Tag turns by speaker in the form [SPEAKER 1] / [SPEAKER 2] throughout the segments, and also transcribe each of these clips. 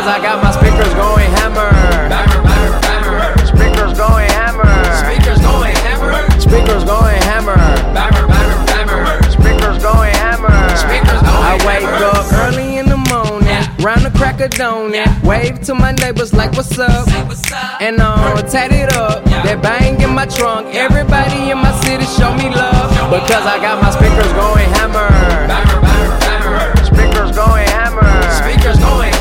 [SPEAKER 1] Because I got my speakers going hammer. Speakers going hammer.
[SPEAKER 2] Speakers going hammer.
[SPEAKER 1] Speakers going hammer. Speakers going hammer.
[SPEAKER 2] Speakers going
[SPEAKER 1] I wake up early in the morning, round the crack of dawn, wave to my neighbors like what's up,
[SPEAKER 2] Say what's up.
[SPEAKER 1] and uh, tat it up. That bang in my trunk, everybody in my city show me love because I got my speakers going hammer. Speakers going hammer.
[SPEAKER 2] Speakers going hammer.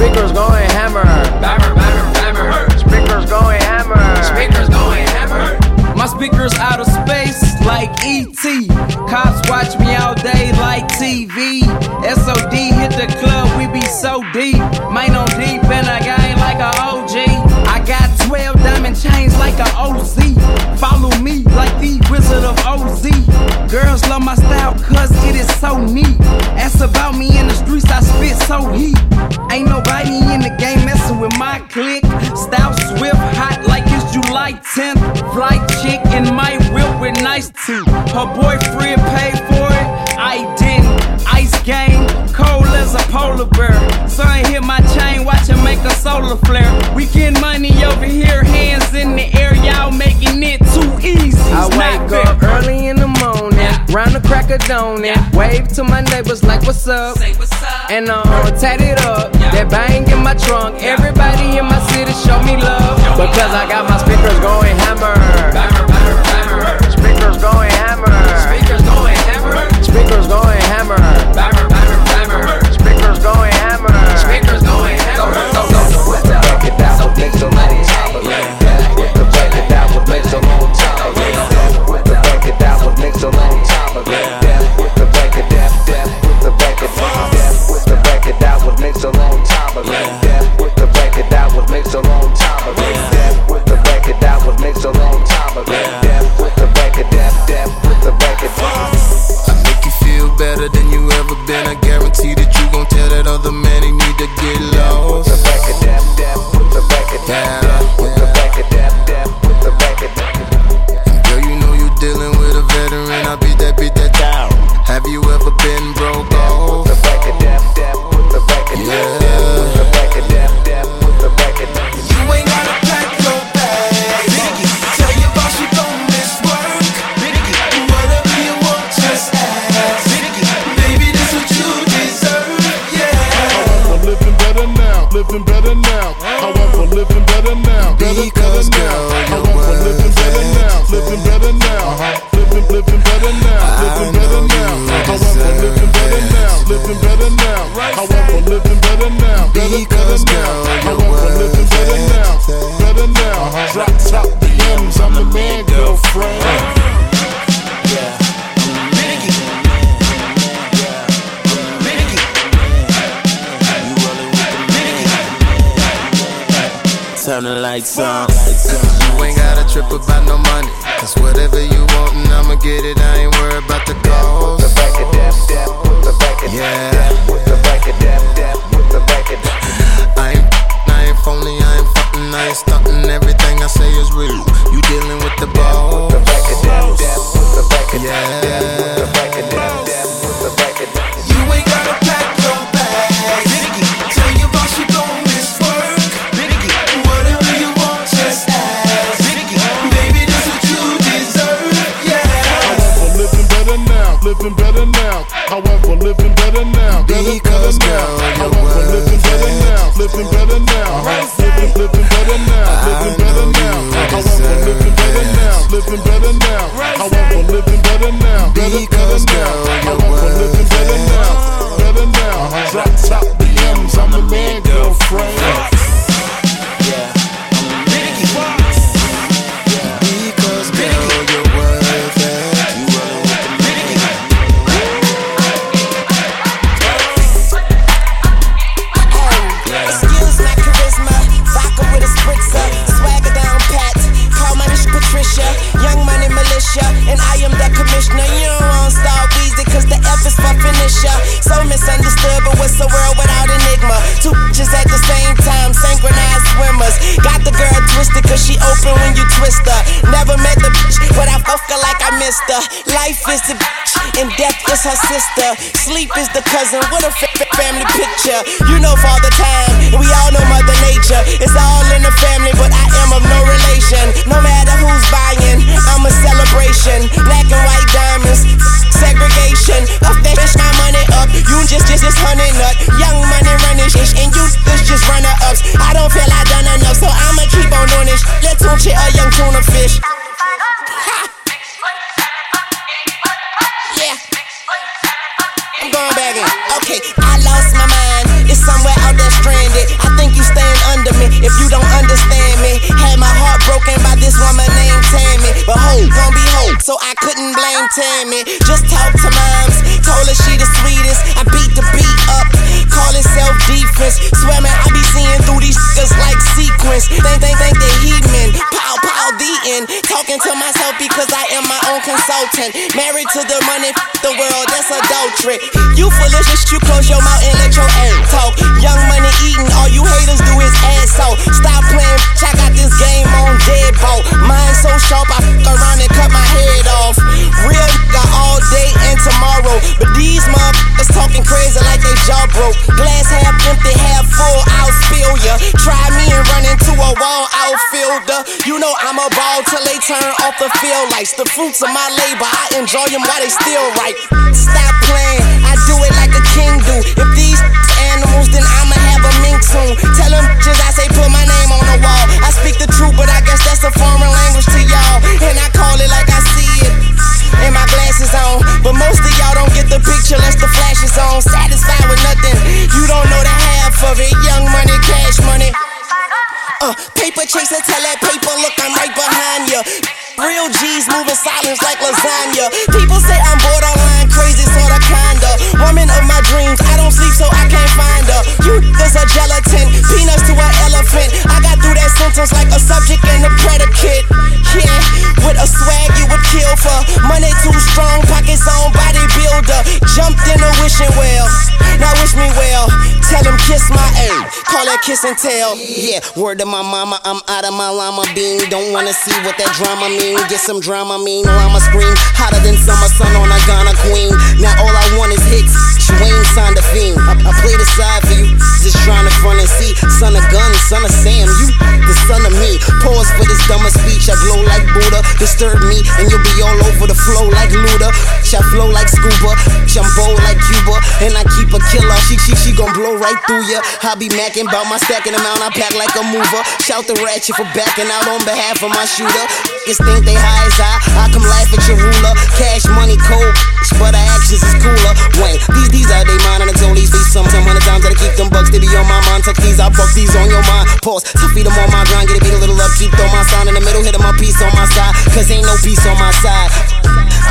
[SPEAKER 1] Speakers going hammer.
[SPEAKER 2] Bammer, bammer, bammer.
[SPEAKER 1] Speakers going hammer.
[SPEAKER 2] Speakers going hammer.
[SPEAKER 3] My speakers out of space like ET. Cops watch me all day like TV. SOD hit the club, we be so deep. Mine on deep and I gang like a OG. Got 12 diamond chains like a OZ. Follow me like the Wizard of OZ. Girls love my style cause it is so neat. Ask about me in the streets, I spit so heat. Ain't nobody in the game messing with my clique. Style swift, hot like it's July 10th. Flight chick in my whip with nice teeth. Her boyfriend paid for it, I didn't. Ice game, cold as a polar bear. Son hit my chain, watch him make a solar flare. We get money over here, hands in the air, y'all making it too easy.
[SPEAKER 1] I
[SPEAKER 3] It's
[SPEAKER 1] wake
[SPEAKER 3] fair.
[SPEAKER 1] up early in the morning, round the crack of dawn, wave to my neighbors like what's up,
[SPEAKER 2] Say what's up.
[SPEAKER 1] and uh, tat it up. That bang in my trunk, everybody in my city show me love because I got my speakers going hammer.
[SPEAKER 4] Living better now. However, living better now, better,
[SPEAKER 5] Because,
[SPEAKER 4] better now.
[SPEAKER 5] Lights on.
[SPEAKER 6] Tammy. Just talk to moms, told her she the sweetest. I beat the beat up, call it self defense. Swear man, I be seeing through these niggas like sequence. Think, think, think they heathen. Pow, pow, the end. Talking to myself because I am my own consultant. Married to the money, the world, that's adultery. You foolish, you close your mouth and let your ass talk. Know I'm a ball till they turn off the field lights. The fruits of my labor, I enjoy them while they still right. Stop playing, I do it like a king do. If these animals, then I'ma have a mink soon. Tell them bitches I say put my name on the wall. I speak the truth, but I guess that's a foreign language to y'all. And I call it like I see it. And my glasses on. But most of y'all don't get the picture unless the flash is on. Satisfied with nothing. You don't know the half of it. Young money, cash money. Uh, paper chaser, tell that paper, look, I'm right behind ya. Real G's moving silence like lasagna. People say I'm borderline crazy, sorta kinda. Woman of my dreams, I don't sleep so I can't find her. You niggas a gelatin, peanuts to an elephant. I got through that sentence like a subject and a predicate. Yeah, with a swag you would kill for. Money too strong, Call that kiss and tell. Yeah, word to my mama, I'm out of my llama bean. Don't wanna see what that drama mean. Get some drama mean. Llama scream hotter than summer sun on a Ghana queen. Now all I want is hits. Wayne signed a fiend. I, I play the side for you. Just trying to front and see. Son of gun, son of Sam. You the son of me. Pause for this dumber speech. I glow like Buddha. Disturb me and you'll be all over the flow like Luda. I flow like scuba. I'm bold like Cuba. And I keep a killer. She, she, she gon' blow right through ya. I be macking about my stacking amount. I pack like a mover. Shout the ratchet for backing out on behalf of my shooter. Niggas think they high as I. I come laugh at your ruler. Cash money cold, but our actions is cooler. Wayne, these these are they mine and I told these these some some hundred times that I keep them bucks. They be on my mind. Tuck these, I buck these on your mind. Pause. To feed them on my grind. Get a beat a little up. Keep throw my sign in the middle. Hit my piece on my side. Cause ain't no peace on my side.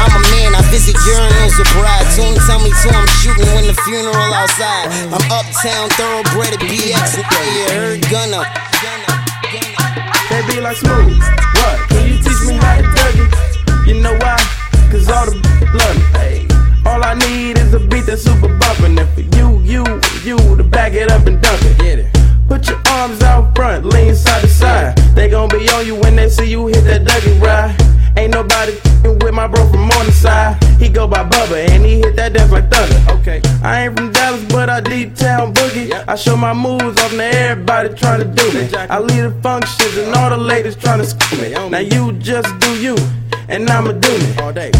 [SPEAKER 6] I'm a man, I visit urinals with bride. Tune tell me too, I'm shooting when the funeral outside. I'm uptown, thoroughbred at BX. Yeah, you heard Gunna.
[SPEAKER 7] They be like smooth. What? Can you teach me how to dug it? You know why? Cause all the blood. Hey. All I need is a beat that's super bumpin'. And for you, you, you to back it up and dunk it. Get it. Put your arms out front, lean side to side. They gon' be on you when they see you hit that Dougie ride. Ain't nobody f***ing with my bro from on the side. He go by Bubba and he hit that dance like thunder. Okay, I ain't from Dallas, but I deep town boogie. I show my moves off to everybody trying to do me. I lead the functions and all the ladies trying to school me. Now you just do you, and I'ma do me. All day.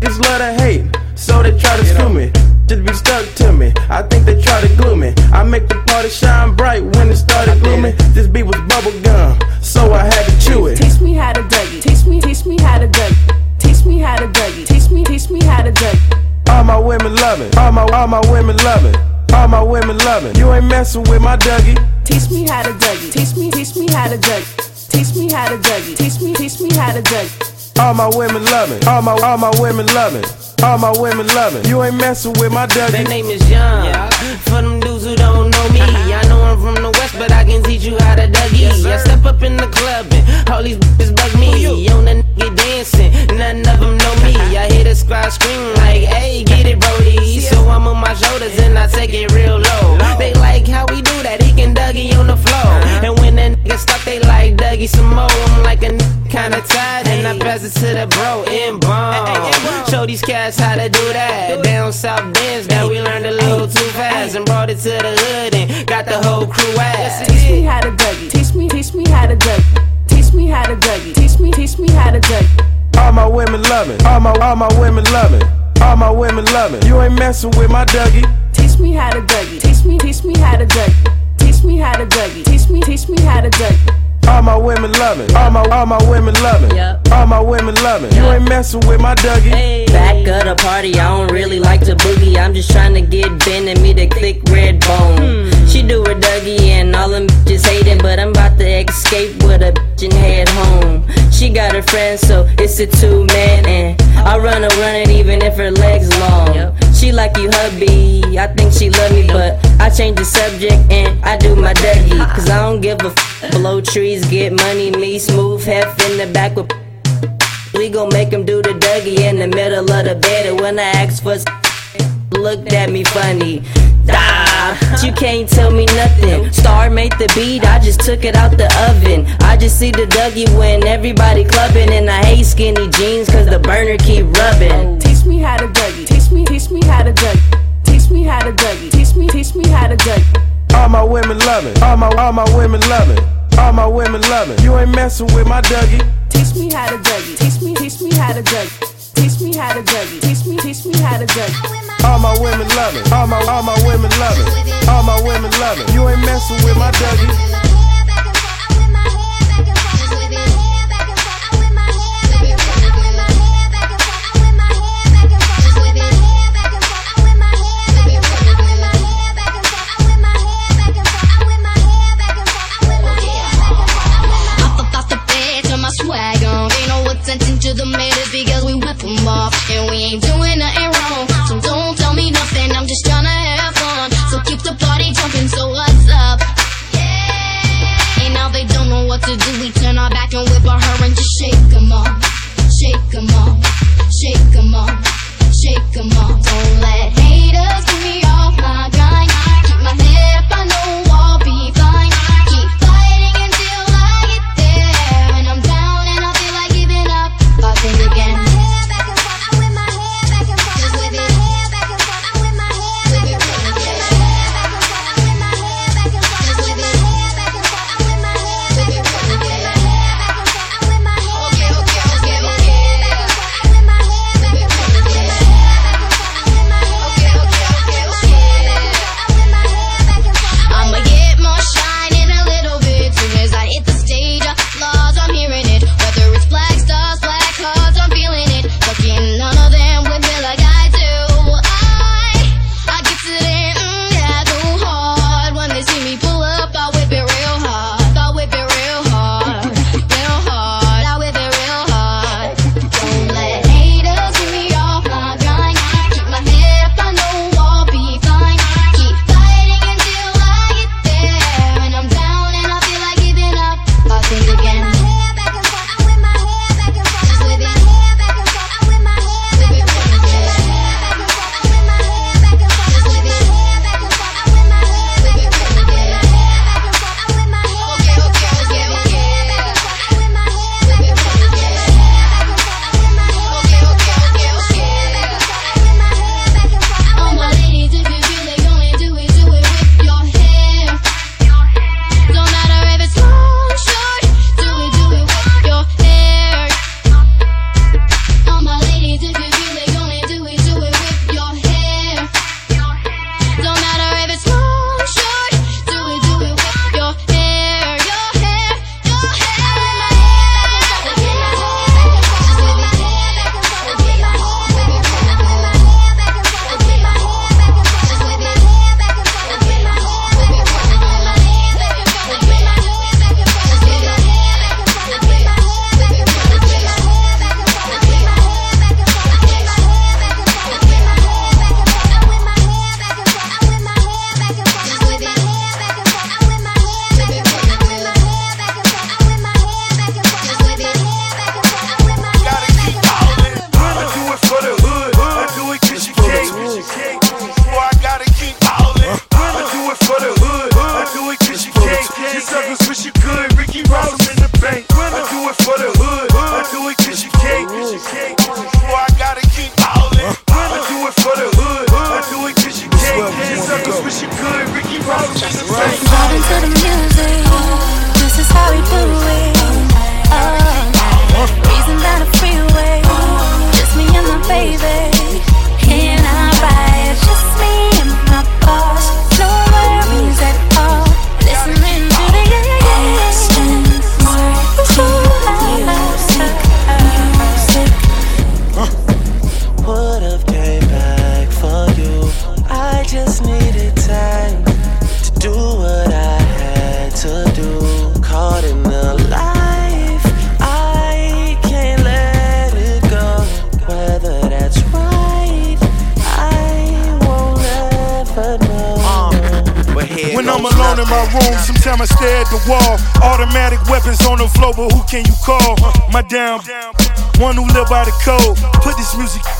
[SPEAKER 7] Niggas love to hate, so they try to screw me. Just be stuck to me. I think they try to glue me. I make the party shine bright when it started glooming. This beat was bubble gum, so I had to chew it.
[SPEAKER 8] Teach me how to Dougie. Teach me, teach me how to Dougie. Teach me how to Dougie. Teach me, teach me how to Dougie.
[SPEAKER 7] All my women love it. All my all my women love it. All my women love it. You ain't messing with my Dougie.
[SPEAKER 8] Teach me how to Dougie. Teach me, teach me how to Dougie. Teach me how to Dougie. Teach me, teach me how to Dougie.
[SPEAKER 7] All my women love it. All my all my women love it. All my women love it. You ain't messing with my
[SPEAKER 9] Their name is Young. Yeah. For them dudes who don't know me, I know I'm from the west, but I can teach you how to Dougie. I step up in the club and all these bitches bug me. On the nigga dancing, none of them know me. I hear the squad scream like, hey, get it, Brody. So I'm on my shoulders and I take it real low. They like how we do that, he can Dougie on the floor. And when that nigga Niggas stuck they like Dougie some more. I'm like a kinda tired, and I pass it to the bro in bomb. Show these cats how to do that. Down south dance, that we learned a little too fast and brought it to the hood got the whole crew ass.
[SPEAKER 8] Teach me how to Dougie. Teach me, teach me how to Dougie. Teach me how to Dougie. Teach me, teach me how to Dougie.
[SPEAKER 10] All my women love it. All my all my women love it. All my women love it. You ain't messing with my Dougie.
[SPEAKER 8] Teach me how to Dougie. Teach me, teach me how to Dougie. Teach me how to Dougie. Teach me, teach me how to Dougie.
[SPEAKER 10] All my women love it. All my all my women love it.
[SPEAKER 11] Yep.
[SPEAKER 10] All my women love it. You ain't messing with my Dougie.
[SPEAKER 11] Back of the party, I don't really like to boogie. I'm just trying to get Ben and me the thick red bone. Hmm. She do her Dougie and all them bitches hating, but I'm about to escape with a bitch and head home. She got her friends, so it's a two man, and I run her run it even if her legs long. She like you, hubby. I think she love me, but I change the subject and I do my Dougie. Cause I don't give a f. Blow trees, get money, me smooth, hef in the back with we gon' make him do the Dougie in the middle of the bed. And when I asked for s- looked at me funny. Nah, you can't tell me nothing. Star made the beat, I just took it out the oven. I just see the Dougie when everybody clubbing. And I hate skinny jeans cause the burner keep rubbing.
[SPEAKER 8] Teach me how to Dougie. Teach me, teach me how to Dougie. Teach me how to Dougie. Teach me, teach me how to Dougie.
[SPEAKER 10] All my women love it. All my all my women love it. All my women love it. You ain't messing with my Dougie.
[SPEAKER 8] Teach me how to Dougie. Teach me, teach me how to Dougie. Teach me how to Dougie. Teach me, teach me how to Dougie.
[SPEAKER 10] All my women love it. All my all my women love it. All my women love it. You ain't messing with my Dougie.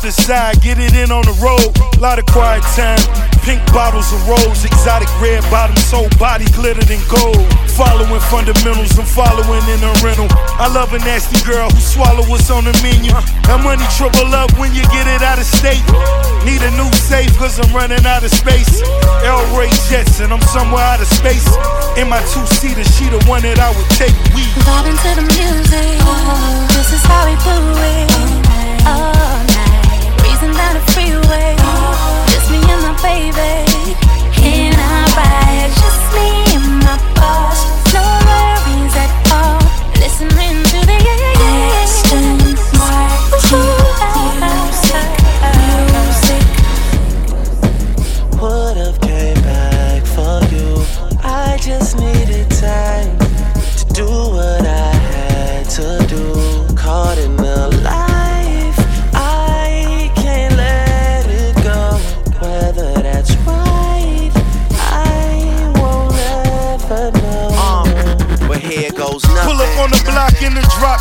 [SPEAKER 12] Aside, get it in on the road. Lot of quiet time. Pink bottles of rose, exotic red bottoms, whole body glittered in gold. Following fundamentals, I'm following in a rental. I love a nasty girl who swallow what's on the menu. That money triple up when you get it out of state. Need a new safe, cause I'm running out of space. L Ray Jets, and I'm somewhere out of space. In my two seater, she the one that I would take. We
[SPEAKER 13] Vibing to the music. Oh, this is how we do it. All night. Down the freeway. Just me and my baby. In our ride. Just me and my boss. No worries at all. Listening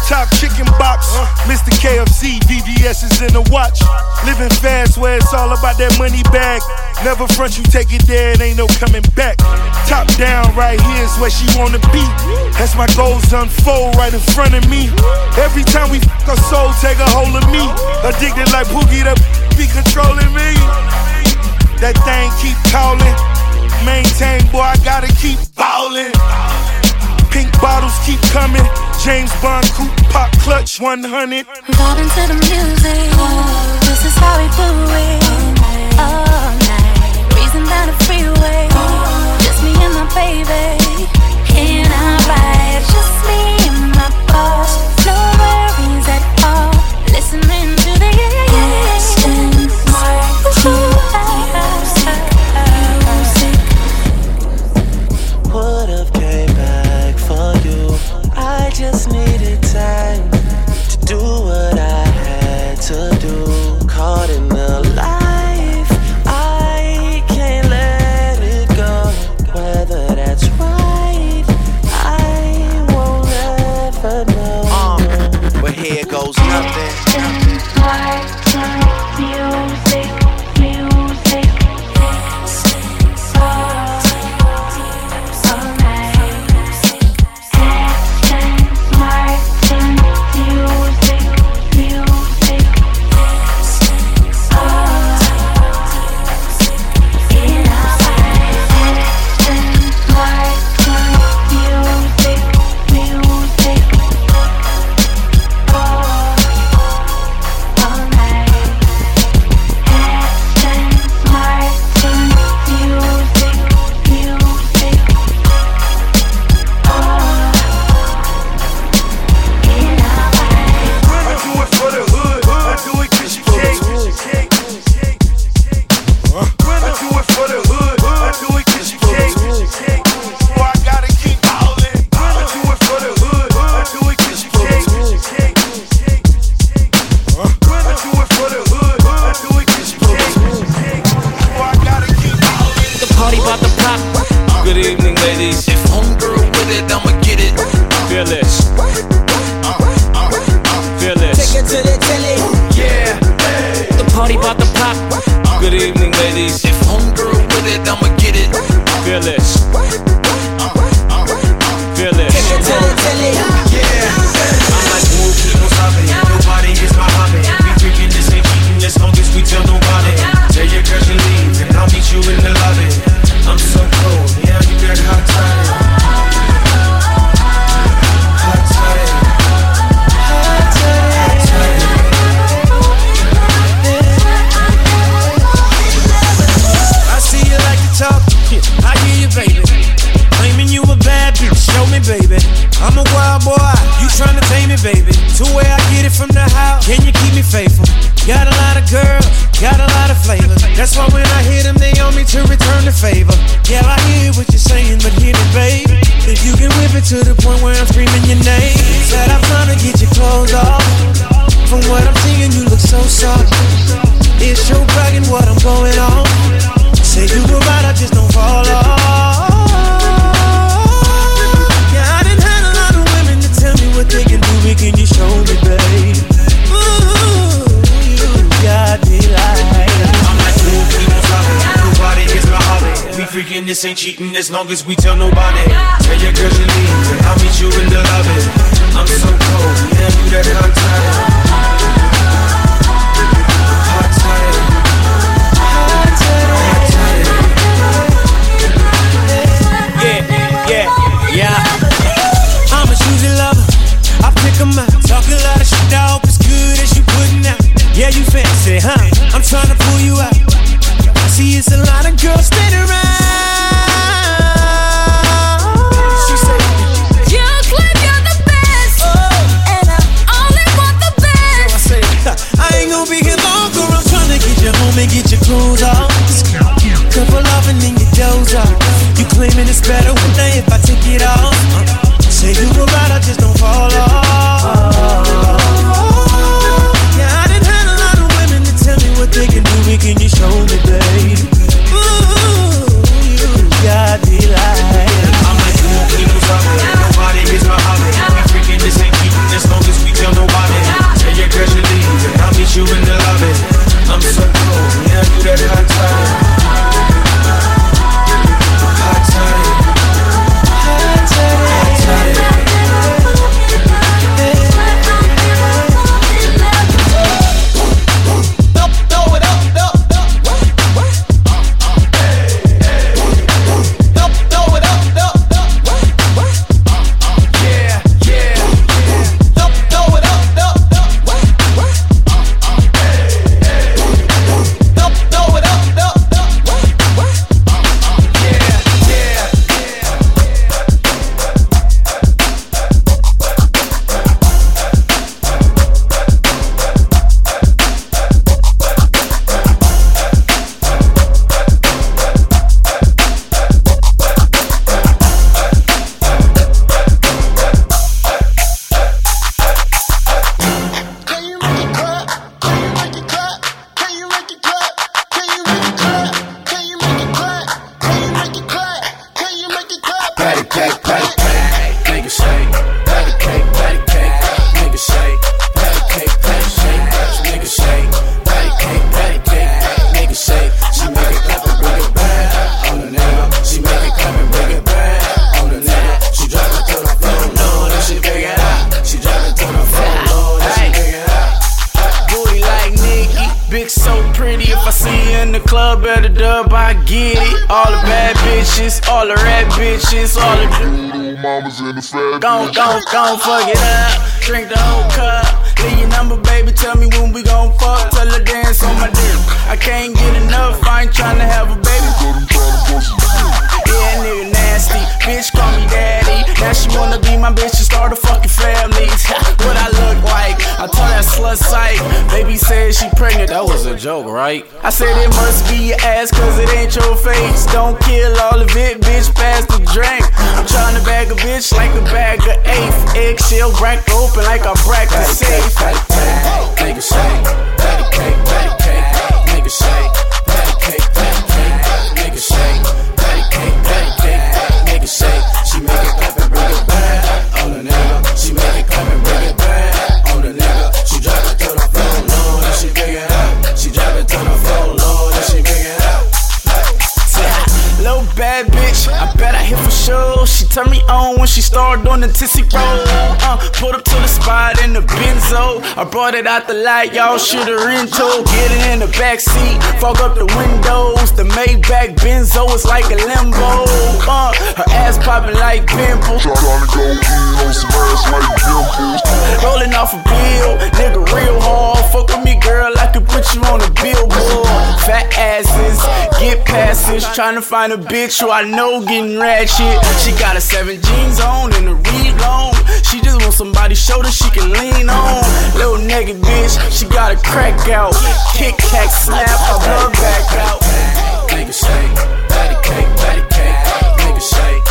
[SPEAKER 12] top chicken box. Mr. KFC, VVS is in the watch. Living fast where it's all about that money bag. Never front you take it there, it ain't no coming back. Top down, right here is where she wanna be. As my goals unfold right in front of me. Every time we fuck her soul, take a hold of me. Addicted like Pookie, that be controlling me. That thing keep calling. Maintain, boy, I gotta keep ballin'. Pink bottles keep coming. James Bond coupe clutch 100.
[SPEAKER 13] Vibing to the music. This is how we do it. All night. Breezing down the freeway. Just me and my baby. In our ride. Just me and my boss. No worries at all. Listening
[SPEAKER 14] to the
[SPEAKER 1] me. To where I get it from the house, can you keep me faithful? Got a lot of girls, got a lot of flavor. That's why when I hit them, they on me to return the favor. Yeah, I hear what you're saying, but hit it, babe. If you can whip it to the point where I'm screaming your name, said I'm trying to get your clothes off. From what I'm seeing, you look so soft. It's your bragging what I'm going on. Say you were right, I just don't fall off. can you show me, babe? Ooh, you got me. I'm like is my hobby. We freaking
[SPEAKER 15] this ain't cheating as long as we tell nobody. Tell your girl you leave, I'll meet you in the lobby. I'm so cold, yeah, you that hot
[SPEAKER 1] I pick 'em out. Talk a lot of shit, I hope it's good as you putting out. Yeah, you fancy, huh? I'm trying to pull you out. See, it's a lot of girls standing around. She said,
[SPEAKER 13] You claim you're the best, oh. and I only want the best.
[SPEAKER 1] I say, I ain't gonna be here long, girl. I'm trying to get you home and get your clothes off. Couple off and then you doze off. You claiming it's better one day if I take it off. Say you a rider, just don't fall off.
[SPEAKER 16] Patty cake, patty cake, nigga say.
[SPEAKER 7] Bitches, all the red bitches, all the
[SPEAKER 4] Mamas in the fat
[SPEAKER 7] Gon' gon' gon' fuck it up, drink the whole cup. Leave your number, baby. Tell me when we gon' fuck. Tell her dance on my dick. I can't get enough. I ain't tryna have a baby. Yeah, nigga nasty. Bitch call me daddy. Now she wanna be my bitch and start a fucking family. what I look like? I told that slut sight. Baby said she pregnant. That was a joke, right? I said it must be your ass, cause it ain't your face. Don't kill all of it, bitch. Pass the drink. I'm tryna bag a bitch like a bag of eighth. Eggshell cracked open like I cracked the safe.
[SPEAKER 16] Nigga shake, Patty cake, nigga say. Patty cake, nigga say. Patty cake, patty cake, nigga say.
[SPEAKER 7] Bitch, I bet I hit for sure. She turned me on when she started on the tissy roll. Uh, put up to the spot in the benzo. I brought it out the light, y'all should have rental. Get it in the back seat, fog up the windows. The Maybach Benzo is like a limbo. Uh, her ass popping like pimples.
[SPEAKER 4] Tryna go in on some ass like dimples.
[SPEAKER 7] Rolling off a bill, nigga real hard. Fuck with me, girl, I could put you on a billboard. Fat asses, get passage. Trying to find a bitch who I know getting ratchet. She got a seven jeans on and a read long. She just want somebody's shoulder she can lean on. Little naked bitch, she got a crack out. Kick, cack, snap, her blood back out.
[SPEAKER 16] Nigga say, patty cake, patty cake, nigga say,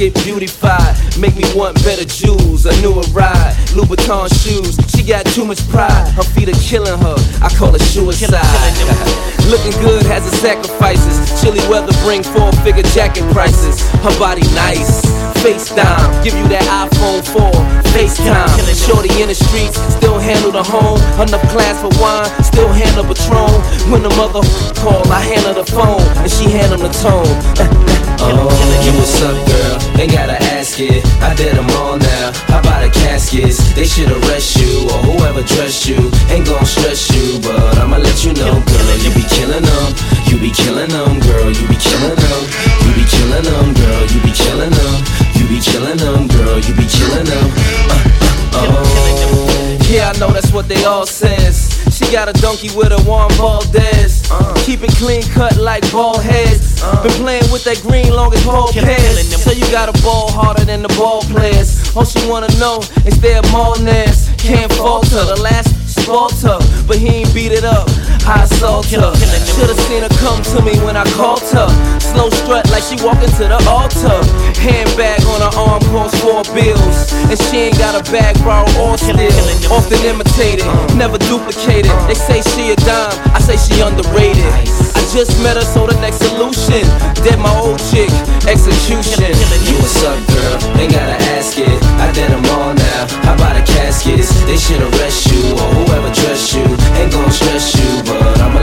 [SPEAKER 7] get
[SPEAKER 17] beautified. Make me want better jewels, a newer ride, Louboutin shoes. She got too much pride. Her feet are killing her. I call it suicide. Looking good has its sacrifices. Chilly weather bring four figure jacket prices. Her body nice. FaceTime, give you that iPhone 4. FaceTime, shorty in the streets, still handle the home. Enough class for wine, still handle Patron. When the mother call, I handle the phone, and she handle the tone. oh, you what's up, girl? Ain't gotta ask it. I did them all now. How about the caskets? They should arrest you or whoever dressed you. Ain't gon' stress you, but I'ma let you know, girl. You be killing them. You be killing them, girl. You be killing them. You be killing them, girl. You be killing them. Be chillin' them, girl. You be chillin' them. Uh, uh, oh. Yeah, I know that's what they all says. She got a donkey with a Juan Valdez. Keep it clean cut like ball heads. Been playing with that green long as ball pairs. So you got a ball harder than the ball players. All she wanna know is their mallness. Can't falter. The last falter, but he ain't beat it up. I assault her. Should've seen her come to me when I called her. Slow strut like she walking to the altar. Handbag on her arm cost four bills. And she ain't got a bag borrowed or steal. Often imitated, never duplicated. They say she a dime, I say she underrated. Just met her, so the next solution. Dead my old chick, execution. You what's up, girl? Ain't gotta ask it. I did them all now. How about the caskets? They should arrest you or whoever dressed you. Ain't gon' stress you, but I'ma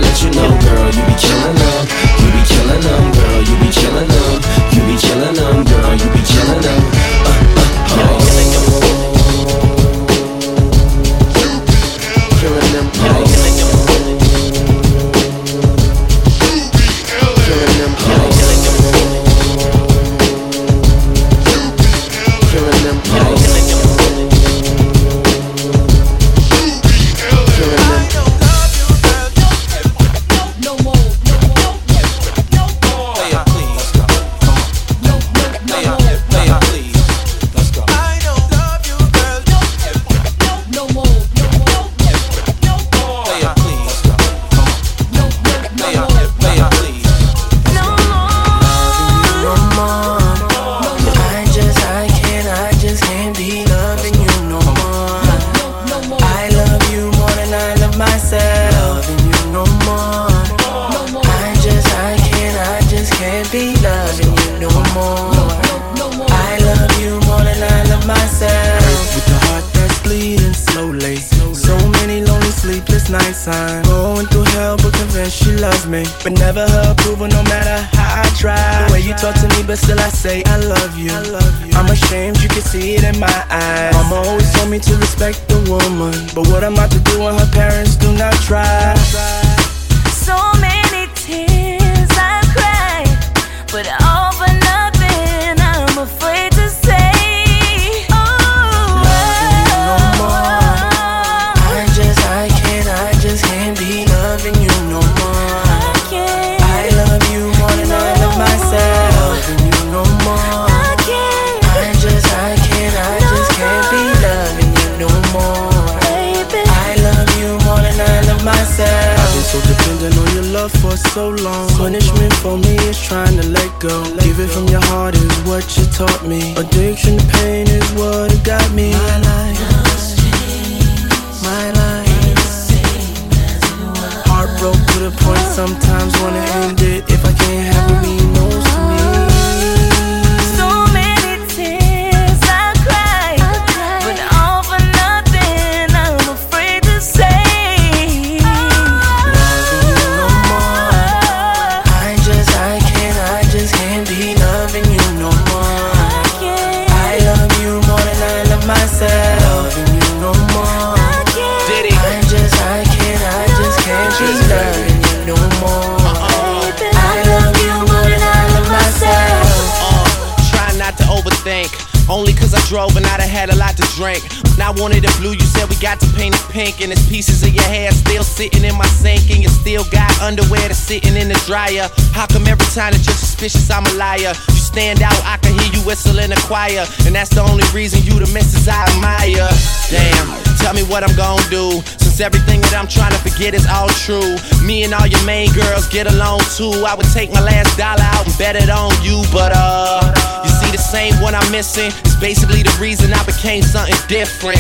[SPEAKER 6] said we got to paint it pink, and it's pieces of your hair still sitting in my sink, and you still got underwear that's sitting in the dryer. How come every time that you're suspicious, I'm a liar? You stand out, I can hear you whistle in the choir, and that's the only reason you the missus I admire. Damn, tell me what I'm gonna do. Since everything that I'm trying to forget is all true, me and all your main girls get along too. I would take my last dollar out and bet it on you, but uh. You be the same one I'm missing. It's basically the reason I became something different.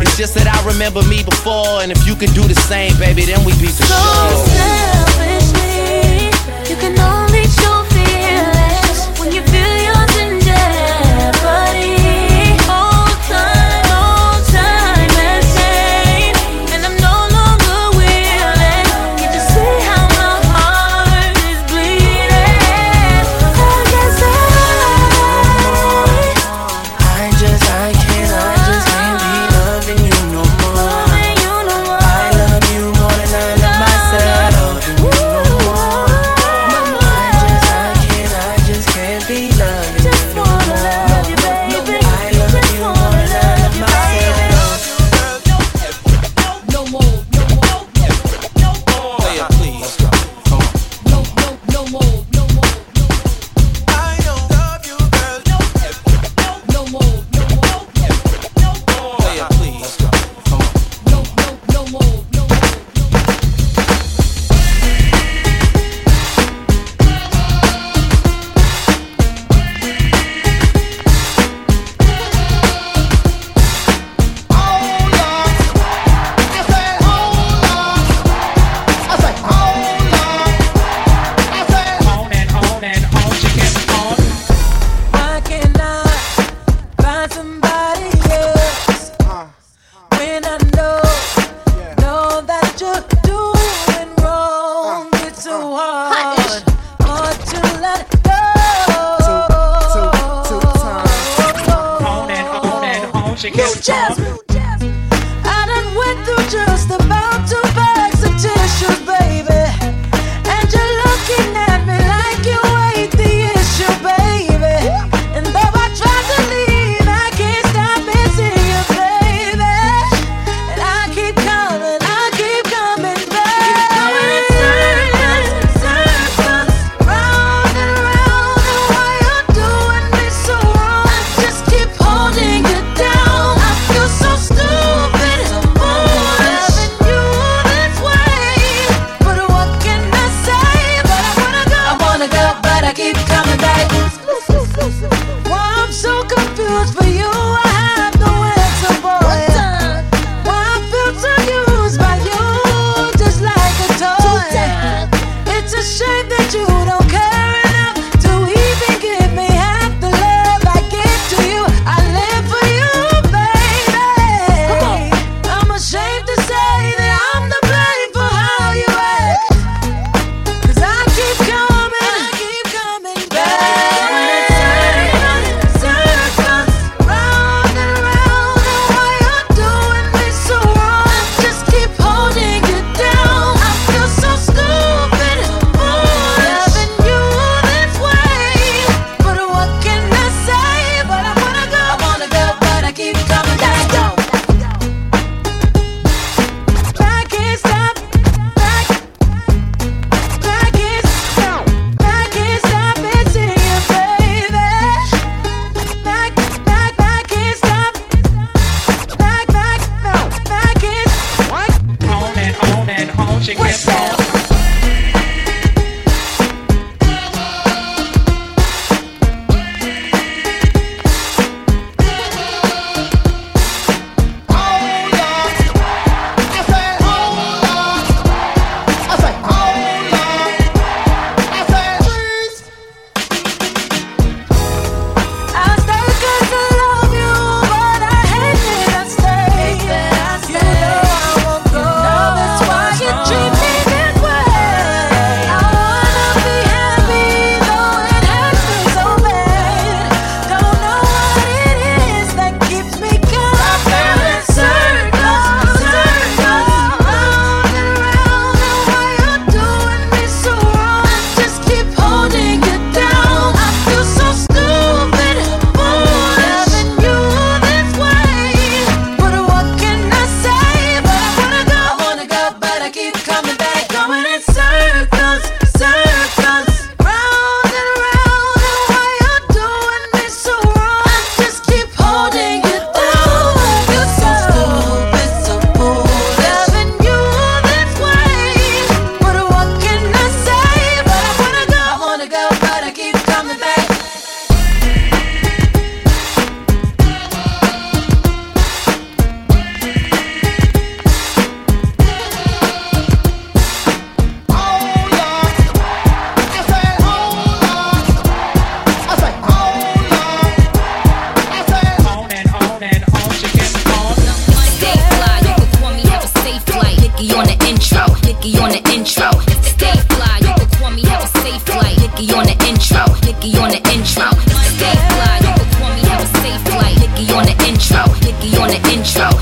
[SPEAKER 6] It's just that I remember me before, and if you could do the same, baby, then we'd be for
[SPEAKER 13] so
[SPEAKER 6] sure.
[SPEAKER 13] Selfishly, you can choose for
[SPEAKER 18] you. Nicky on the intro, Nicky on the intro. Stay fly, Don't call me, have a safe flight. Nicky on the intro, Nicky on the intro.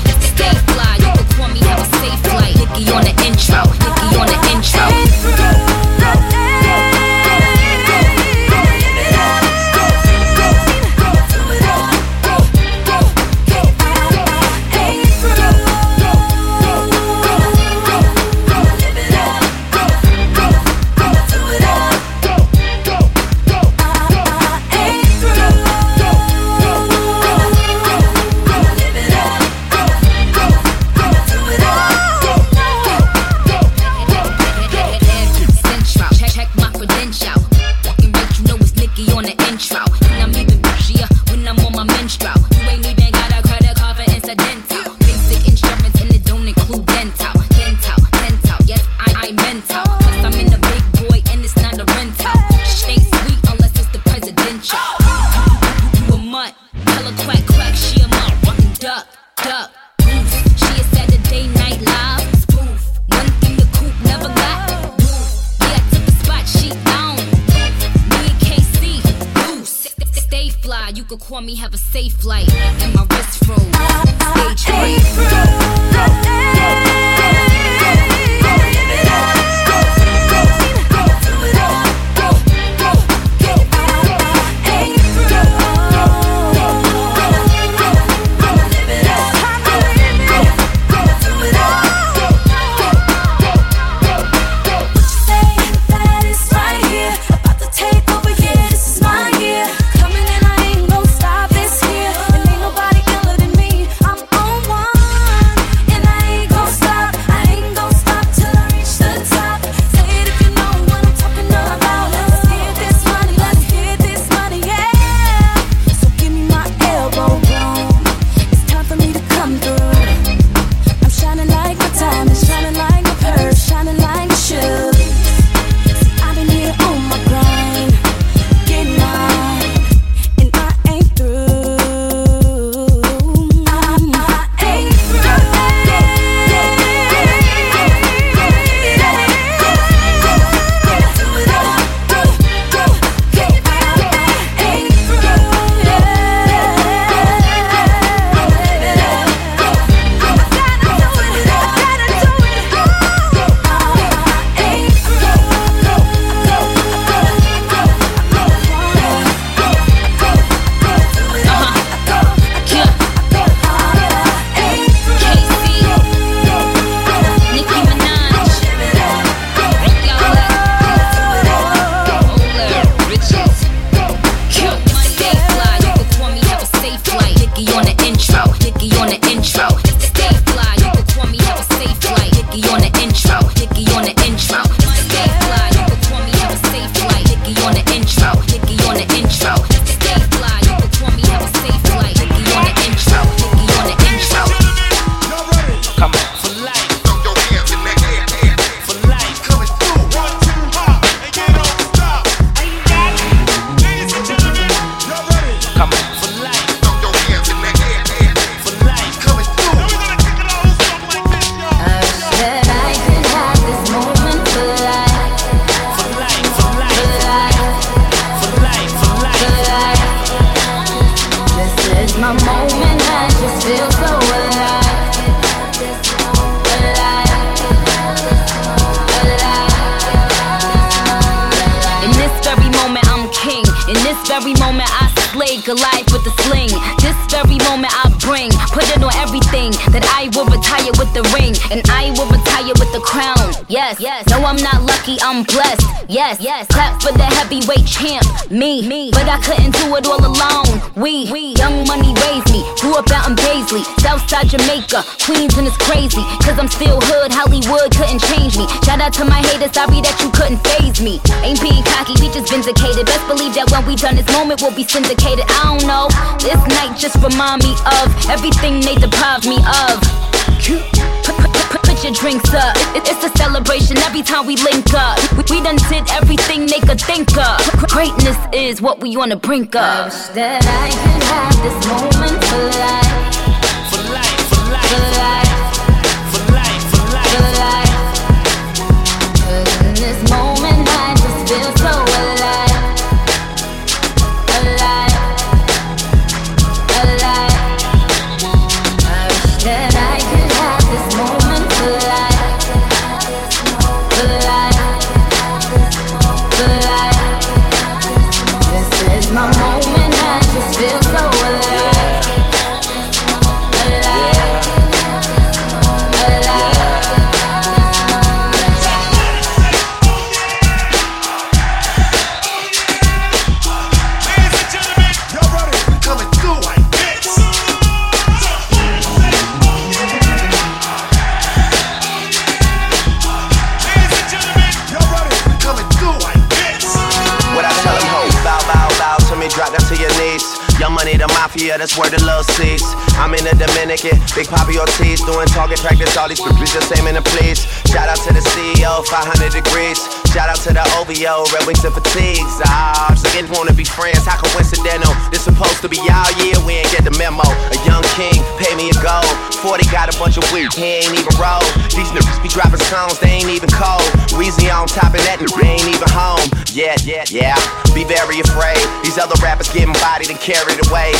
[SPEAKER 18] crazy, cause I'm still hood. Hollywood couldn't change me. Shout out to my haters, sorry that you couldn't phase me. Ain't being cocky, we just vindicated. Best believe that when we done this moment, we'll be syndicated. I don't know, this night just remind me of everything they deprived me of. Put your drinks up. It's a celebration every time we link up. We done did everything they could think of. Greatness is what we on the brink of.
[SPEAKER 13] Wish that I could have this moment for life.
[SPEAKER 6] That's where the love sees. I'm in the Dominican, Big Papi Ortiz doing target practice. All these bitches same in the please. Shout out to the CEO, 500 degrees. Shout out to the OVO, Red Wings and Fatigues. Ah, just again wanna be friends. How coincidental? This supposed to be all year, we ain't get the memo. A young king, pay me a gold. 40 got a bunch of weird, he ain't even roll. These niggas be dropping songs, they ain't even cold. Weezy on top of that, they ain't even home. Yeah, yeah, yeah. Be very afraid. These other rappers getting bodied and carried away.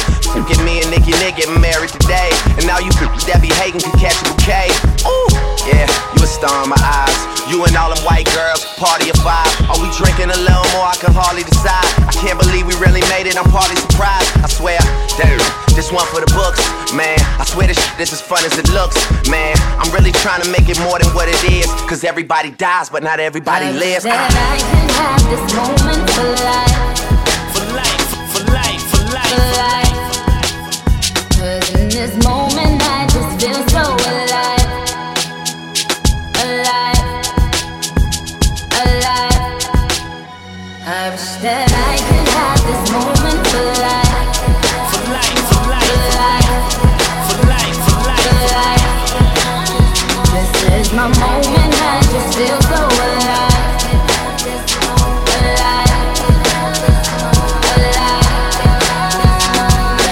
[SPEAKER 6] Get me and Nicki Nick married today. And now you bitches that be hating can catch a bouquet. Ooh, yeah, you a star in my eyes. You and all them white girls, party of five. Are we drinking a little more? I can hardly decide. I can't believe we really made it. I'm partly surprised. I swear, damn, this one for the books, man. I swear this shit is as fun as it looks, man. I'm really trying to make it more than what it is. Cause everybody dies, but not everybody lives.
[SPEAKER 18] That uh. I can have this moment for life.
[SPEAKER 6] For life, for life, for life.
[SPEAKER 18] For life more.